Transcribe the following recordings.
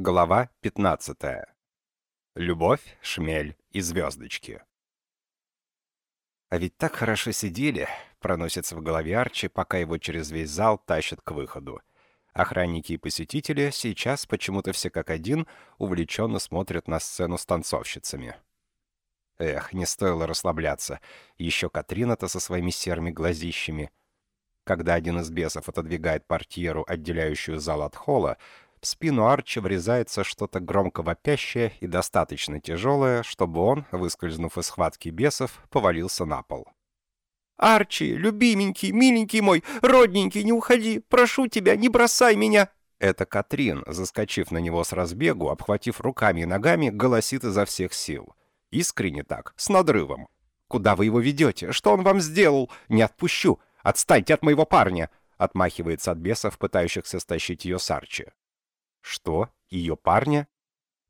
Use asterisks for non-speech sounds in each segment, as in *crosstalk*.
Глава 15. Любовь, шмель и звездочки. А ведь так хорошо сидели, проносится в голове Арчи, пока его через весь зал тащат к выходу. Охранники и посетители сейчас почему-то все как один увлеченно смотрят на сцену с танцовщицами. Эх, не стоило расслабляться. Еще Катрина-то со своими серыми глазищами. Когда один из бесов отодвигает портьеру, отделяющую зал от холла, в спину Арчи врезается что-то громко вопящее и достаточно тяжелое, чтобы он, выскользнув из схватки бесов, повалился на пол. «Арчи, любименький, миленький мой, родненький, не уходи! Прошу тебя, не бросай меня!» Это Катрин, заскочив на него с разбегу, обхватив руками и ногами, голосит изо всех сил. Искренне так, с надрывом. «Куда вы его ведете? Что он вам сделал? Не отпущу! Отстаньте от моего парня!» Отмахивается от бесов, пытающихся стащить ее с Арчи. Что? Ее парня?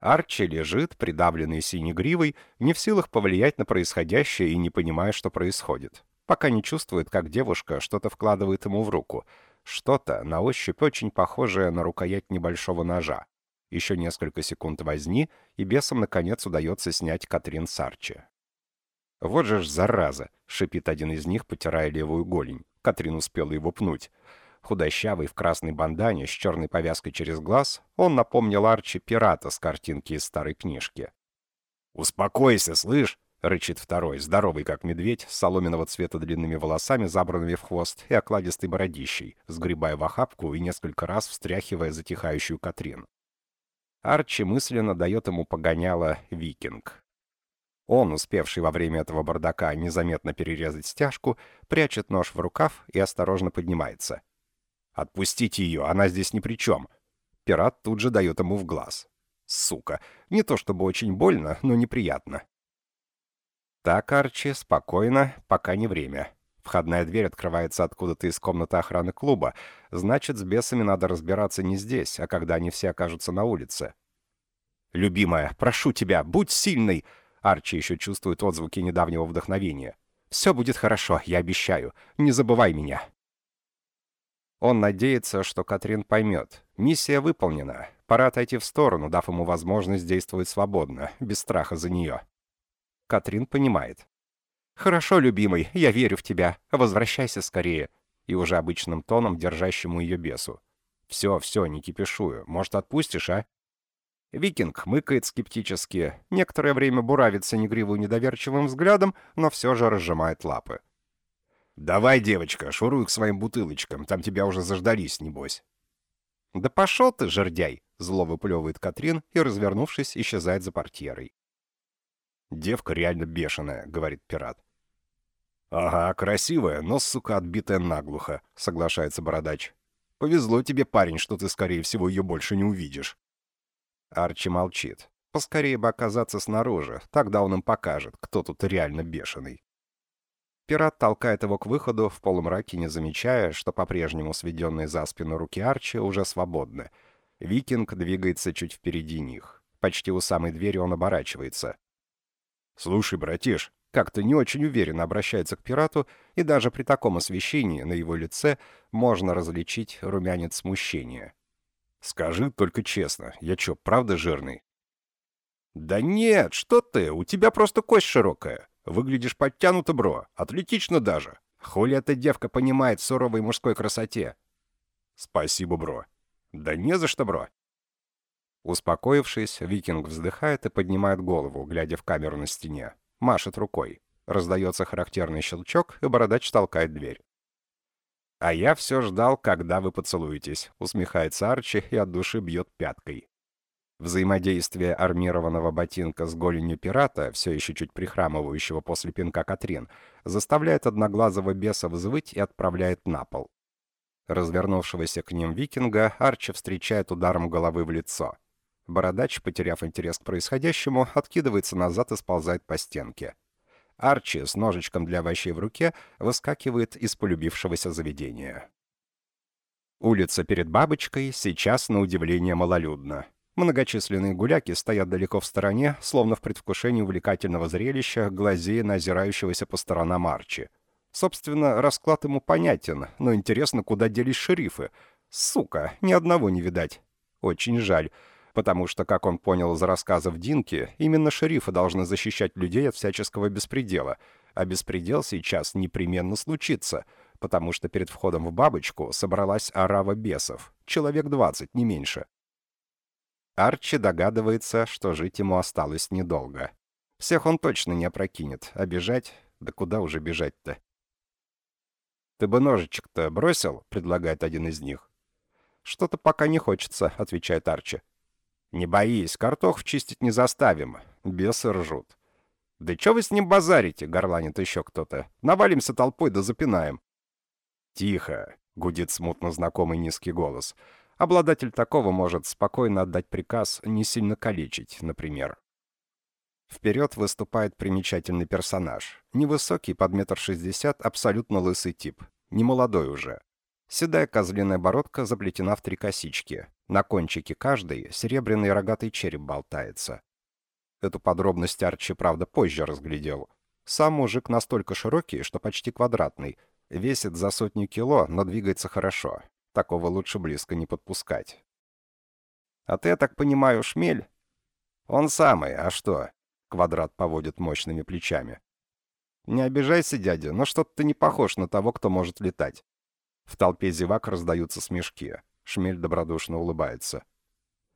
Арчи лежит, придавленный синей гривой, не в силах повлиять на происходящее и не понимая, что происходит. Пока не чувствует, как девушка что-то вкладывает ему в руку. Что-то, на ощупь очень похожее на рукоять небольшого ножа. Еще несколько секунд возни, и бесам, наконец, удается снять Катрин с Арчи. «Вот же ж зараза!» — шипит один из них, потирая левую голень. Катрин успела его пнуть. Худощавый в красной бандане с черной повязкой через глаз, он напомнил Арчи пирата с картинки из старой книжки. «Успокойся, слышь!» — рычит второй, здоровый как медведь, с соломенного цвета длинными волосами, забранными в хвост, и окладистой бородищей, сгребая в охапку и несколько раз встряхивая затихающую Катрин. Арчи мысленно дает ему погоняло «Викинг». Он, успевший во время этого бардака незаметно перерезать стяжку, прячет нож в рукав и осторожно поднимается. «Отпустите ее, она здесь ни при чем». Пират тут же дает ему в глаз. Сука. Не то чтобы очень больно, но неприятно. Так, Арчи, спокойно, пока не время. Входная дверь открывается откуда-то из комнаты охраны клуба. Значит, с бесами надо разбираться не здесь, а когда они все окажутся на улице. «Любимая, прошу тебя, будь сильной!» Арчи еще чувствует отзвуки недавнего вдохновения. «Все будет хорошо, я обещаю. Не забывай меня». Он надеется, что Катрин поймет. Миссия выполнена. Пора отойти в сторону, дав ему возможность действовать свободно, без страха за нее. Катрин понимает. «Хорошо, любимый, я верю в тебя. Возвращайся скорее». И уже обычным тоном, держащему ее бесу. «Все, все, не кипишую. Может, отпустишь, а?» Викинг хмыкает скептически, некоторое время буравится негривую недоверчивым взглядом, но все же разжимает лапы. «Давай, девочка, шуруй к своим бутылочкам, там тебя уже заждались, небось». «Да пошел ты, жердяй!» — зло выплевывает Катрин и, развернувшись, исчезает за портьерой. «Девка реально бешеная», — говорит пират. «Ага, красивая, но, сука, отбитая наглухо», — соглашается бородач. «Повезло тебе, парень, что ты, скорее всего, ее больше не увидишь». Арчи молчит. Поскорее бы оказаться снаружи, тогда он им покажет, кто тут реально бешеный. Пират толкает его к выходу, в полумраке не замечая, что по-прежнему сведенные за спину руки Арчи уже свободны. Викинг двигается чуть впереди них. Почти у самой двери он оборачивается. «Слушай, братиш», как-то не очень уверенно обращается к пирату, и даже при таком освещении на его лице можно различить румянец смущения. «Скажи только честно, я чё, правда жирный?» «Да нет, что ты, у тебя просто кость широкая. Выглядишь подтянуто, бро. Атлетично даже. Хули эта девка понимает суровой мужской красоте. Спасибо, бро. Да не за что, бро. Успокоившись, викинг вздыхает и поднимает голову, глядя в камеру на стене. Машет рукой. Раздается характерный щелчок, и бородач толкает дверь. «А я все ждал, когда вы поцелуетесь», — усмехается Арчи и от души бьет пяткой. Взаимодействие армированного ботинка с голенью пирата, все еще чуть прихрамывающего после пинка Катрин, заставляет одноглазого беса взвыть и отправляет на пол. Развернувшегося к ним викинга Арчи встречает ударом головы в лицо. Бородач, потеряв интерес к происходящему, откидывается назад и сползает по стенке. Арчи с ножичком для овощей в руке выскакивает из полюбившегося заведения. Улица перед бабочкой сейчас, на удивление, малолюдна. Многочисленные гуляки стоят далеко в стороне, словно в предвкушении увлекательного зрелища, глазея на озирающегося по сторонам Арчи. Собственно, расклад ему понятен, но интересно, куда делись шерифы. Сука, ни одного не видать. Очень жаль. потому что, как он понял из рассказов Динки, именно шерифы должны защищать людей от всяческого беспредела, а беспредел сейчас непременно случится, потому что перед входом в бабочку собралась орава бесов, человек 20, не меньше. Арчи догадывается, что жить ему осталось недолго. Всех он точно не опрокинет, а бежать... Да куда уже бежать-то? «Ты бы ножичек-то бросил?» — предлагает один из них. «Что-то пока не хочется», — отвечает Арчи. «Не боись, картох чистить не заставим. Бесы ржут». «Да чё вы с ним базарите?» — горланит еще кто-то. «Навалимся толпой да запинаем». «Тихо!» — гудит смутно знакомый низкий голос. Обладатель такого может спокойно отдать приказ не сильно калечить, например. Вперед выступает примечательный персонаж. Невысокий, под метр шестьдесят, абсолютно лысый тип. Немолодой уже. Седая козлиная бородка заплетена в три косички. На кончике каждой серебряный рогатый череп болтается. Эту подробность Арчи, правда, позже разглядел. Сам мужик настолько широкий, что почти квадратный. Весит за сотню кило, но двигается хорошо. Такого лучше близко не подпускать. «А ты, так понимаю, шмель?» «Он самый, а что?» Квадрат поводит мощными плечами. «Не обижайся, дядя, но что-то ты не похож на того, кто может летать». В толпе зевак раздаются смешки. Шмель добродушно улыбается.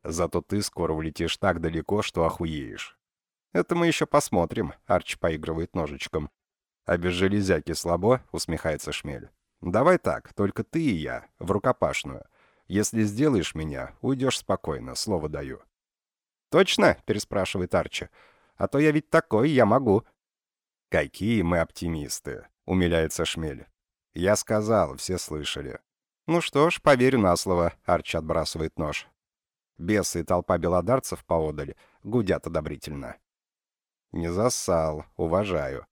«Зато ты скоро улетишь так далеко, что охуеешь». «Это мы еще посмотрим», — Арчи поигрывает ножичком. «А без железяки слабо?» — усмехается Шмель. «Давай так, только ты и я, в рукопашную. Если сделаешь меня, уйдешь спокойно, слово даю». «Точно?» — переспрашивает Арчи. А то я ведь такой, я могу». «Какие мы оптимисты!» — умиляется Шмель. «Я сказал, все слышали». «Ну что ж, поверю на слово», — Арчи отбрасывает нож. Бесы и толпа белодарцев поодали гудят одобрительно. «Не зассал, уважаю».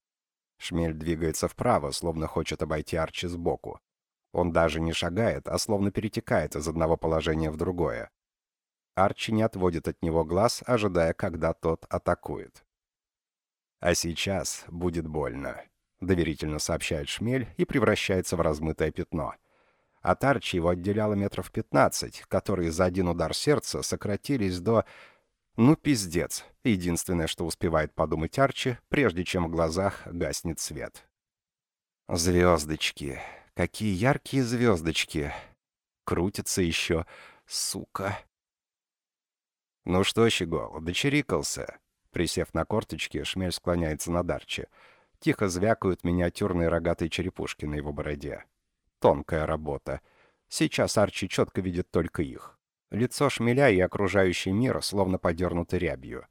Шмель двигается вправо, словно хочет обойти Арчи сбоку. Он даже не шагает, а словно перетекает из одного положения в другое. Арчи не отводит от него глаз, ожидая, когда тот атакует. «А сейчас будет больно», — доверительно сообщает Шмель и превращается в размытое пятно. От Арчи его отделяло метров пятнадцать, которые за один удар сердца сократились до... Ну, пиздец. Единственное, что успевает подумать Арчи, прежде чем в глазах гаснет свет. Звездочки. Какие яркие звездочки. Крутятся еще. Сука. «Ну что, Щегол, дочерикался?» Присев на корточки, шмель склоняется над Арчи. Тихо звякают миниатюрные рогатые черепушки на его бороде. Тонкая работа. Сейчас Арчи четко видит только их. Лицо шмеля и окружающий мир словно подернуты рябью.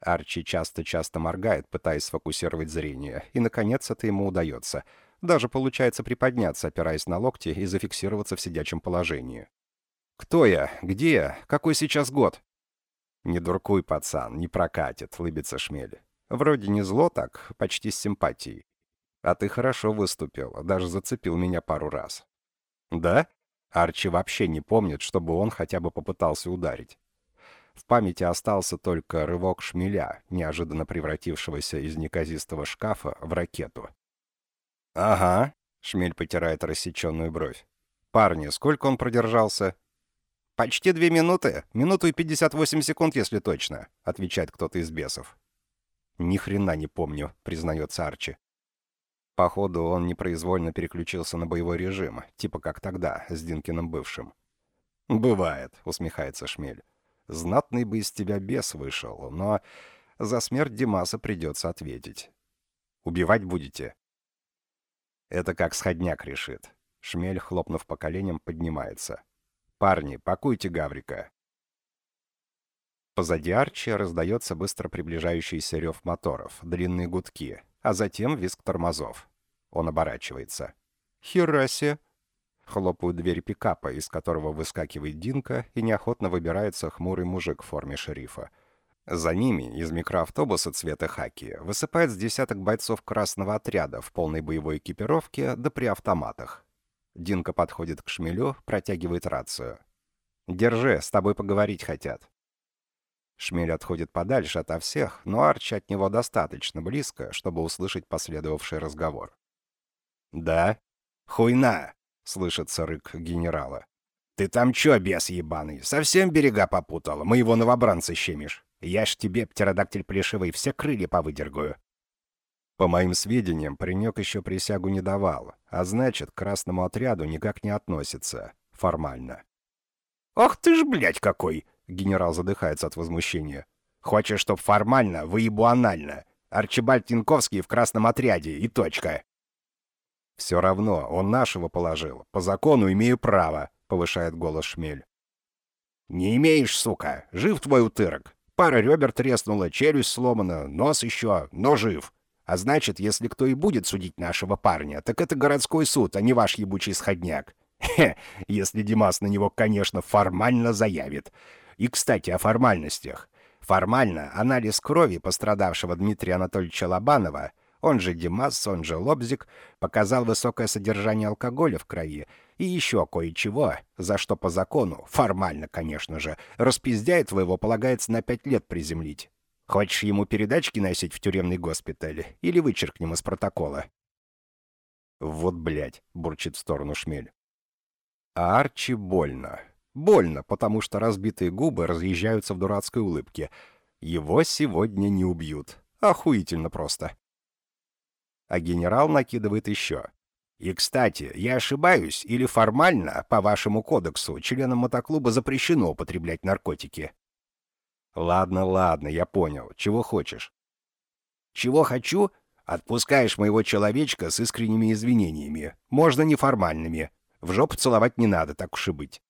Арчи часто-часто моргает, пытаясь сфокусировать зрение, и, наконец, это ему удается. Даже получается приподняться, опираясь на локти, и зафиксироваться в сидячем положении. «Кто я? Где я? Какой сейчас год?» «Не дуркуй, пацан, не прокатит», — лыбится Шмель. «Вроде не зло так, почти с симпатией. А ты хорошо выступил, даже зацепил меня пару раз». «Да?» Арчи вообще не помнит, чтобы он хотя бы попытался ударить. В памяти остался только рывок шмеля, неожиданно превратившегося из неказистого шкафа в ракету. «Ага», — шмель потирает рассеченную бровь. «Парни, сколько он продержался?» «Почти две минуты. Минуту и 58 секунд, если точно», — отвечает кто-то из бесов. «Ни хрена не помню», — признается Арчи. Походу, он непроизвольно переключился на боевой режим, типа как тогда, с Динкиным бывшим. «Бывает», — усмехается Шмель. «Знатный бы из тебя бес вышел, но за смерть Димаса придется ответить. Убивать будете?» Это как сходняк решит. Шмель, хлопнув по коленям, поднимается. «Парни, пакуйте Гаврика». Позади Арчи раздается быстро приближающийся рев моторов, длинные гудки, а затем визг тормозов. Он оборачивается. «Херасе!» Хлопают двери пикапа, из которого выскакивает Динка, и неохотно выбирается хмурый мужик в форме шерифа. За ними из микроавтобуса цвета хаки высыпает с десяток бойцов красного отряда в полной боевой экипировке да при автоматах. Динка подходит к шмелю, протягивает рацию. «Держи, с тобой поговорить хотят». Шмель отходит подальше ото всех, но Арчи от него достаточно близко, чтобы услышать последовавший разговор. «Да? Хуйна!» — слышится рык генерала. «Ты там чё, бес ебаный, совсем берега попутал, Мы его новобранца щемишь. Я ж тебе, птеродактиль плешивый, все крылья повыдергаю». По моим сведениям, паренек еще присягу не давал, а значит, к красному отряду никак не относится. Формально. «Ах ты ж, блядь, какой!» — генерал задыхается от возмущения. «Хочешь, чтоб формально, выебу анально. Арчибальд Янковский в красном отряде, и точка». «Все равно, он нашего положил. По закону имею право», — повышает голос Шмель. «Не имеешь, сука. Жив твой утырок. Пара ребер треснула, челюсть сломана, нос еще, но жив. А значит, если кто и будет судить нашего парня, так это городской суд, а не ваш ебучий сходняк. Хе, если Димас на него, конечно, формально заявит. И, кстати, о формальностях. Формально анализ крови пострадавшего Дмитрия Анатольевича Лобанова, он же Димас, он же Лобзик, показал высокое содержание алкоголя в крови и еще кое-чего, за что по закону, формально, конечно же, распиздяет твоего полагается на пять лет приземлить. Хочешь ему передачки носить в тюремный госпиталь или вычеркнем из протокола?» «Вот, блядь», — бурчит в сторону шмель. А Арчи больно. Больно, потому что разбитые губы разъезжаются в дурацкой улыбке. Его сегодня не убьют. Охуительно просто. А генерал накидывает еще. И, кстати, я ошибаюсь, или формально, по вашему кодексу, членам мотоклуба запрещено употреблять наркотики? «Ладно, ладно, я понял. Чего хочешь?» «Чего хочу? Отпускаешь моего человечка с искренними извинениями. Можно неформальными. В жопу целовать не надо, так уж и быть».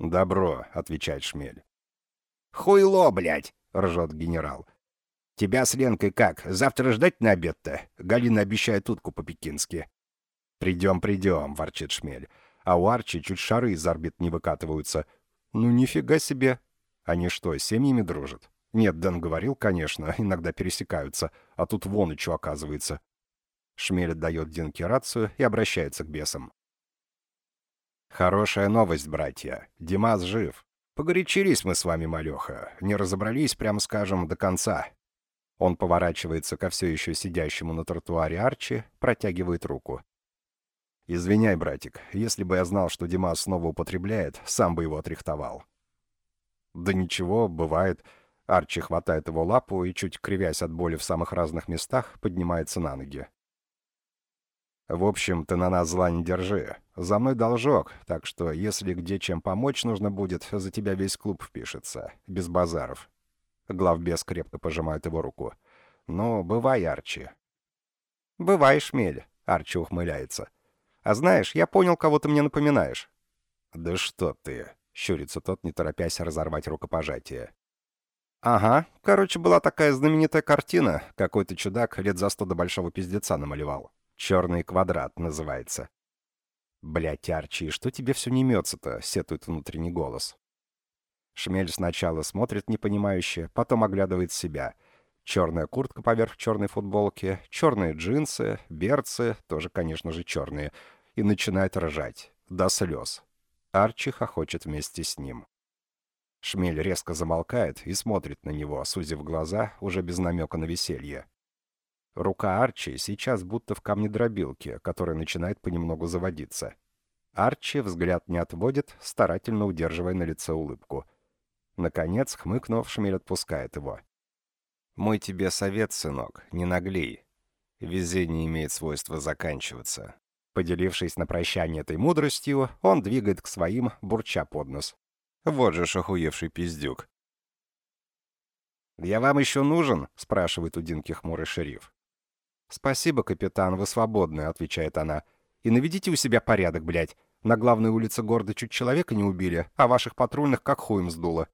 «Добро», — отвечает Шмель. «Хуйло, блядь!» — ржет генерал. «Тебя с Ленкой как, завтра ждать на обед-то?» Галина обещает утку по-пекински. «Придем, придем», — ворчит Шмель. А у Арчи чуть шары из орбит не выкатываются. «Ну нифига себе, они что, семьями дружат? Нет, Дэн говорил, конечно, *laughs* иногда пересекаются, а тут вон и что оказывается. Шмель отдает Динке рацию и обращается к бесам. «Хорошая новость, братья. Димас жив. Погорячились мы с вами, малеха. Не разобрались, прямо скажем, до конца». Он поворачивается ко все еще сидящему на тротуаре Арчи, протягивает руку. «Извиняй, братик, если бы я знал, что Димас снова употребляет, сам бы его отрихтовал. Да ничего, бывает. Арчи хватает его лапу и, чуть кривясь от боли в самых разных местах, поднимается на ноги. В общем, ты на нас зла не держи. За мной должок, так что если где чем помочь нужно будет, за тебя весь клуб впишется. Без базаров. Главбес крепко пожимает его руку. Ну, бывай, Арчи. Бывай, шмель, Арчи ухмыляется. А знаешь, я понял, кого ты мне напоминаешь. Да что ты, Щурится тот, не торопясь разорвать рукопожатие. «Ага, короче, была такая знаменитая картина. Какой-то чудак лет за сто до большого пиздеца намалевал. «Черный квадрат» называется. «Блядь, Арчи, что тебе все не мется-то?» — сетует внутренний голос. Шмель сначала смотрит непонимающе, потом оглядывает себя. Черная куртка поверх черной футболки, черные джинсы, берцы, тоже, конечно же, черные, и начинает ржать. До слез. Арчи хохочет вместе с ним. Шмель резко замолкает и смотрит на него, сузив глаза, уже без намека на веселье. Рука Арчи сейчас будто в камне-дробилке, которая начинает понемногу заводиться. Арчи взгляд не отводит, старательно удерживая на лице улыбку. Наконец, хмыкнув, Шмель отпускает его. «Мой тебе совет, сынок, не наглей. Везение имеет свойство заканчиваться. Поделившись на прощание этой мудростью, он двигает к своим, бурча под нос. Вот же шахуевший пиздюк. «Я вам еще нужен?» — спрашивает у Динки хмурый шериф. «Спасибо, капитан, вы свободны», — отвечает она. «И наведите у себя порядок, блядь. На главной улице города чуть человека не убили, а ваших патрульных как хуем сдуло».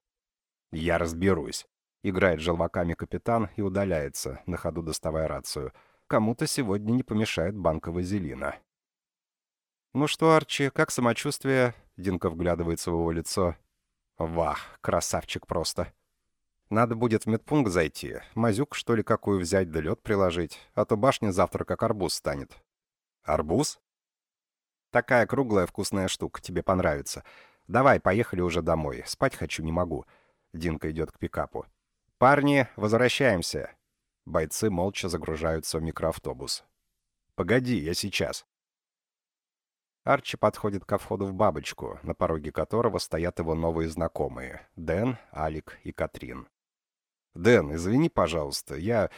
«Я разберусь», — играет желваками капитан и удаляется, на ходу доставая рацию. «Кому-то сегодня не помешает банка вазелина». «Ну что, Арчи, как самочувствие?» Динка вглядывается в его лицо. «Вах, красавчик просто!» «Надо будет в медпункт зайти. Мазюк, что ли, какую взять, да лед приложить. А то башня завтра как арбуз станет». «Арбуз?» «Такая круглая вкусная штука, тебе понравится. Давай, поехали уже домой. Спать хочу, не могу». Динка идет к пикапу. «Парни, возвращаемся!» Бойцы молча загружаются в микроавтобус. «Погоди, я сейчас». Арчи подходит ко входу в бабочку, на пороге которого стоят его новые знакомые — Дэн, Алик и Катрин. «Дэн, извини, пожалуйста, я...»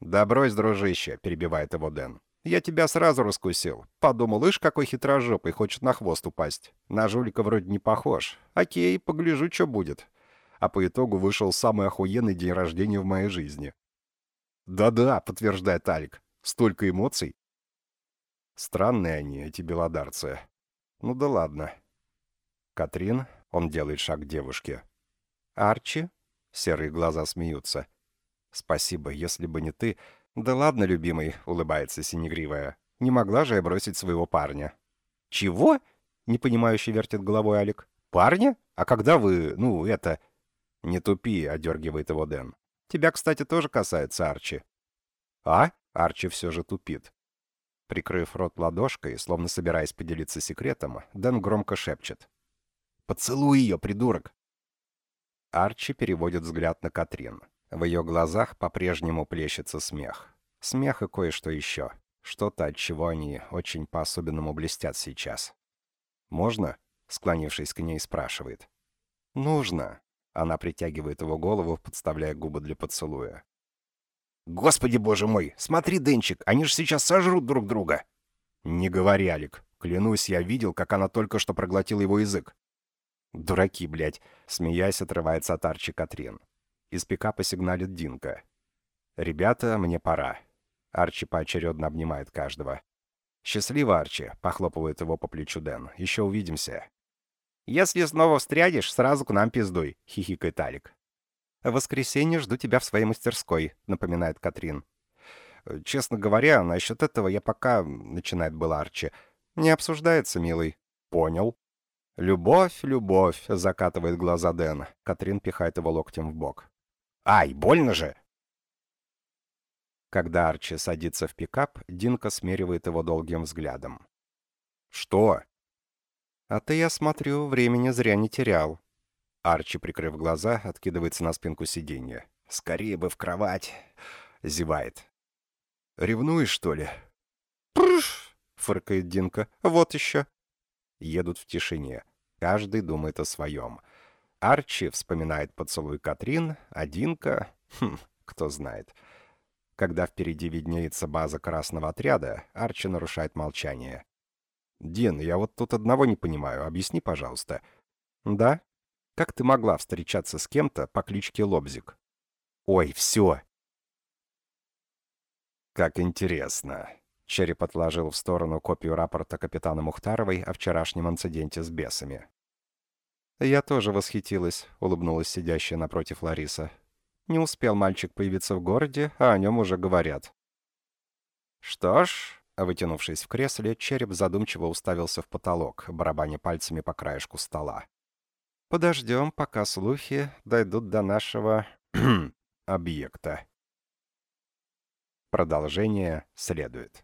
«Да брось, дружище», — перебивает его Дэн. «Я тебя сразу раскусил. Подумал, ишь, какой хитрожопый, хочет на хвост упасть. На жулика вроде не похож. Окей, погляжу, что будет». А по итогу вышел самый охуенный день рождения в моей жизни. «Да-да», — подтверждает Алик. «Столько эмоций». Странные они, эти белодарцы. Ну да ладно. Катрин, он делает шаг к девушке. Арчи? Серые глаза смеются. Спасибо, если бы не ты... Да ладно, любимый, улыбается синегривая. Не могла же я бросить своего парня. Чего? Непонимающе вертит головой Алик. Парня? А когда вы... Ну, это... Не тупи, одергивает его Дэн. Тебя, кстати, тоже касается Арчи. А? Арчи все же тупит. Прикрыв рот ладошкой, словно собираясь поделиться секретом, Дэн громко шепчет. «Поцелуй ее, придурок!» Арчи переводит взгляд на Катрин. В ее глазах по-прежнему плещется смех. Смех и кое-что еще. Что-то, от чего они очень по-особенному блестят сейчас. «Можно?» — склонившись к ней, спрашивает. «Нужно!» — она притягивает его голову, подставляя губы для поцелуя. «Господи боже мой! Смотри, Денчик, они же сейчас сожрут друг друга!» «Не говори, Алик. Клянусь, я видел, как она только что проглотила его язык». «Дураки, блядь!» — смеясь, отрывается от Арчи Катрин. Из пикапа сигналит Динка. «Ребята, мне пора». Арчи поочередно обнимает каждого. «Счастливо, Арчи!» — похлопывает его по плечу Дэн. «Еще увидимся». «Если снова встрянешь, сразу к нам пиздуй», — хихикает Алик. «В воскресенье жду тебя в своей мастерской», — напоминает Катрин. «Честно говоря, насчет этого я пока...» — начинает был Арчи. «Не обсуждается, милый». «Понял». «Любовь, любовь», — закатывает глаза Дэн. Катрин пихает его локтем в бок. «Ай, больно же!» Когда Арчи садится в пикап, Динка смеривает его долгим взглядом. «Что?» «А ты, я смотрю, времени зря не терял», Арчи, прикрыв глаза, откидывается на спинку сиденья. «Скорее бы в кровать!» — зевает. «Ревнуешь, что ли?» «Прыш!» — фыркает Динка. «Вот еще!» Едут в тишине. Каждый думает о своем. Арчи вспоминает поцелуй Катрин, а Динка... Хм, кто знает. Когда впереди виднеется база красного отряда, Арчи нарушает молчание. «Дин, я вот тут одного не понимаю. Объясни, пожалуйста». «Да?» Как ты могла встречаться с кем-то по кличке Лобзик? Ой, все. Как интересно. Череп отложил в сторону копию рапорта капитана Мухтаровой о вчерашнем инциденте с бесами. «Я тоже восхитилась», — улыбнулась сидящая напротив Лариса. «Не успел мальчик появиться в городе, а о нем уже говорят». «Что ж», — вытянувшись в кресле, череп задумчиво уставился в потолок, барабаня пальцами по краешку стола. Подождем, пока слухи дойдут до нашего *clears throat* объекта. Продолжение следует.